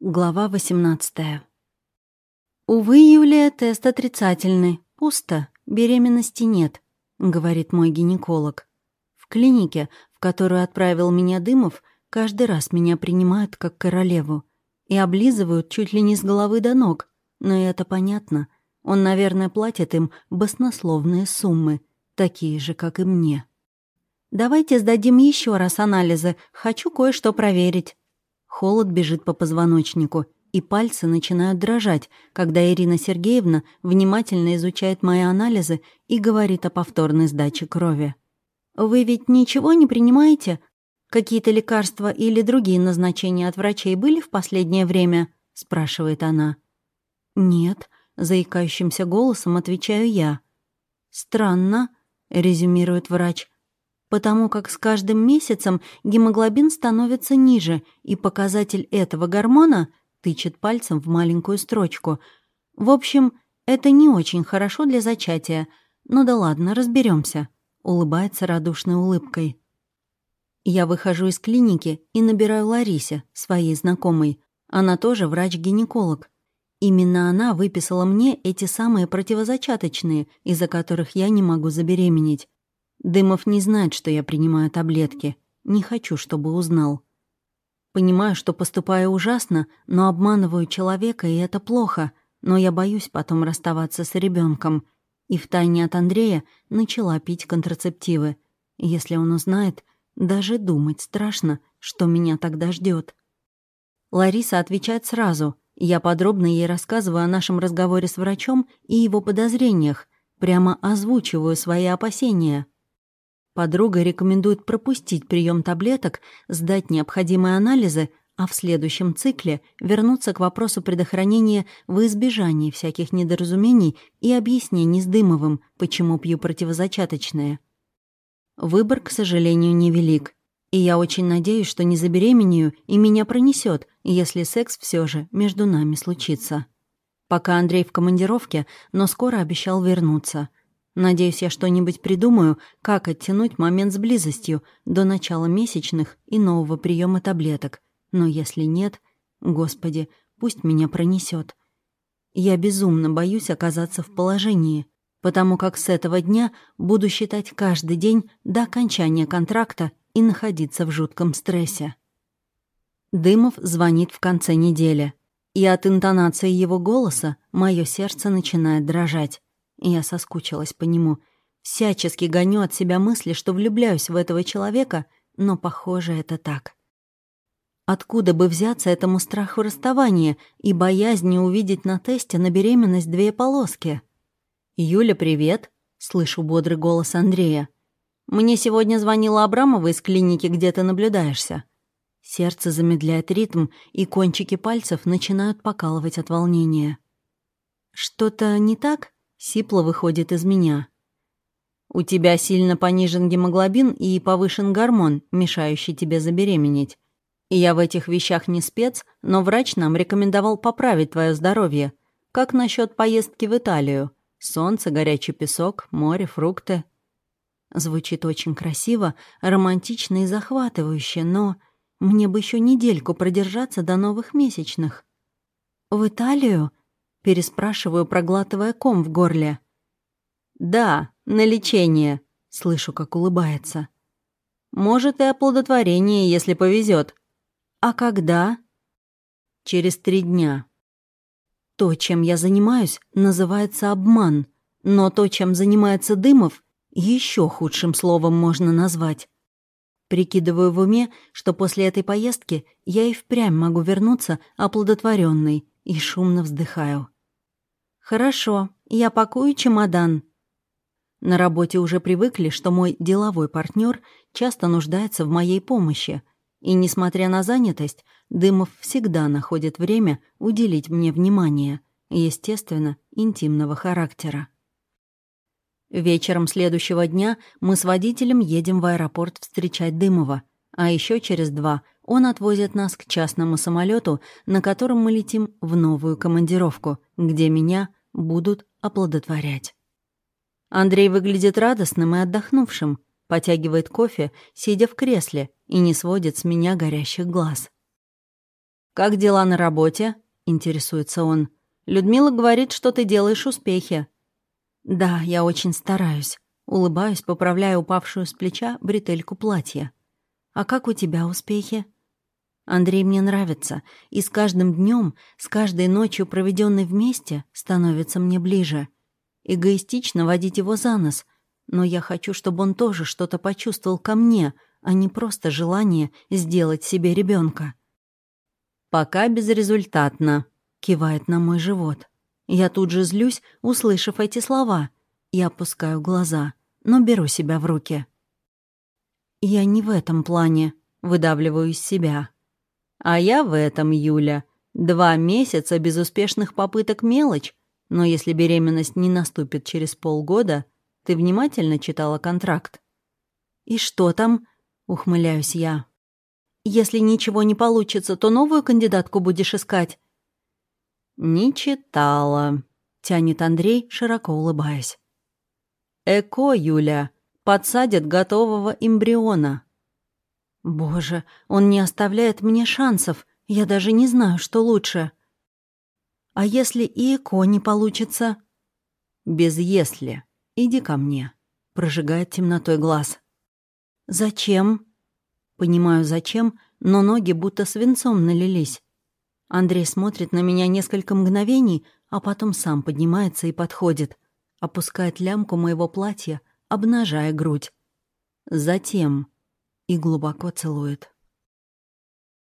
Глава 18 «Увы, Юлия, тест отрицательный. Пусто. Беременности нет», — говорит мой гинеколог. В клинике, в которую отправил меня Дымов, каждый раз меня принимают как королеву и облизывают чуть ли не с головы до ног. Но это понятно. Он, наверное, платит им баснословные суммы, такие же, как и мне. «Давайте сдадим еще раз анализы. Хочу кое-что проверить». Холод бежит по позвоночнику, и пальцы начинают дрожать, когда Ирина Сергеевна внимательно изучает мои анализы и говорит о повторной сдаче крови. «Вы ведь ничего не принимаете? Какие-то лекарства или другие назначения от врачей были в последнее время?» — спрашивает она. «Нет», — заикающимся голосом отвечаю я. «Странно», — резюмирует врач потому как с каждым месяцем гемоглобин становится ниже, и показатель этого гормона тычет пальцем в маленькую строчку. В общем, это не очень хорошо для зачатия. Ну да ладно, разберемся. улыбается радушной улыбкой. Я выхожу из клиники и набираю Ларисе, своей знакомой. Она тоже врач-гинеколог. Именно она выписала мне эти самые противозачаточные, из-за которых я не могу забеременеть. Дымов не знает, что я принимаю таблетки. Не хочу, чтобы узнал. Понимаю, что поступаю ужасно, но обманываю человека, и это плохо. Но я боюсь потом расставаться с ребенком. И втайне от Андрея начала пить контрацептивы. Если он узнает, даже думать страшно, что меня тогда ждет. Лариса отвечает сразу. Я подробно ей рассказываю о нашем разговоре с врачом и его подозрениях, прямо озвучиваю свои опасения. Подруга рекомендует пропустить прием таблеток, сдать необходимые анализы, а в следующем цикле вернуться к вопросу предохранения в избежании всяких недоразумений и объяснений с Дымовым, почему пью противозачаточные. Выбор, к сожалению, невелик. И я очень надеюсь, что не забеременею и меня пронесет, если секс все же между нами случится. Пока Андрей в командировке, но скоро обещал вернуться — Надеюсь, я что-нибудь придумаю, как оттянуть момент с близостью до начала месячных и нового приема таблеток. Но если нет, господи, пусть меня пронесет. Я безумно боюсь оказаться в положении, потому как с этого дня буду считать каждый день до окончания контракта и находиться в жутком стрессе. Дымов звонит в конце недели, и от интонации его голоса мое сердце начинает дрожать. Я соскучилась по нему. Всячески гоню от себя мысли, что влюбляюсь в этого человека, но, похоже, это так. Откуда бы взяться этому страху расставания и боязни увидеть на тесте на беременность две полоски? «Юля, привет!» — слышу бодрый голос Андрея. «Мне сегодня звонила Абрамова из клиники, где ты наблюдаешься». Сердце замедляет ритм, и кончики пальцев начинают покалывать от волнения. «Что-то не так?» Сипло выходит из меня. У тебя сильно понижен гемоглобин и повышен гормон, мешающий тебе забеременеть. И я в этих вещах не спец, но врач нам рекомендовал поправить твое здоровье. Как насчет поездки в Италию? Солнце, горячий песок, море, фрукты. Звучит очень красиво, романтично и захватывающе, но мне бы еще недельку продержаться до новых месячных. В Италию? Переспрашиваю, проглатывая ком в горле. «Да, на лечение», — слышу, как улыбается. «Может, и оплодотворение, если повезет. «А когда?» «Через три дня». То, чем я занимаюсь, называется обман, но то, чем занимается Дымов, еще худшим словом можно назвать. Прикидываю в уме, что после этой поездки я и впрямь могу вернуться оплодотворенной, и шумно вздыхаю. «Хорошо, я пакую чемодан». На работе уже привыкли, что мой деловой партнер часто нуждается в моей помощи, и, несмотря на занятость, Дымов всегда находит время уделить мне внимание, естественно, интимного характера. Вечером следующего дня мы с водителем едем в аэропорт встречать Дымова, а еще через два он отвозит нас к частному самолету, на котором мы летим в новую командировку, где меня будут оплодотворять. Андрей выглядит радостным и отдохнувшим, потягивает кофе, сидя в кресле, и не сводит с меня горящих глаз. «Как дела на работе?» — интересуется он. «Людмила говорит, что ты делаешь успехи». «Да, я очень стараюсь». Улыбаюсь, поправляя упавшую с плеча бретельку платья. «А как у тебя успехи?» Андрей мне нравится, и с каждым днем, с каждой ночью, проведенной вместе, становится мне ближе. Эгоистично водить его за нос, но я хочу, чтобы он тоже что-то почувствовал ко мне, а не просто желание сделать себе ребенка. «Пока безрезультатно», — кивает на мой живот. Я тут же злюсь, услышав эти слова, и опускаю глаза, но беру себя в руки. «Я не в этом плане», — выдавливаю из себя. А я в этом, Юля. Два месяца безуспешных попыток — мелочь, но если беременность не наступит через полгода, ты внимательно читала контракт. «И что там?» — ухмыляюсь я. «Если ничего не получится, то новую кандидатку будешь искать?» «Не читала», — тянет Андрей, широко улыбаясь. «Эко, Юля, подсадят готового эмбриона. Боже, он не оставляет мне шансов. Я даже не знаю, что лучше. А если и ЭКО не получится? Без «если». Иди ко мне. Прожигает темнотой глаз. Зачем? Понимаю, зачем, но ноги будто свинцом налились. Андрей смотрит на меня несколько мгновений, а потом сам поднимается и подходит. Опускает лямку моего платья, обнажая грудь. Затем и глубоко целует.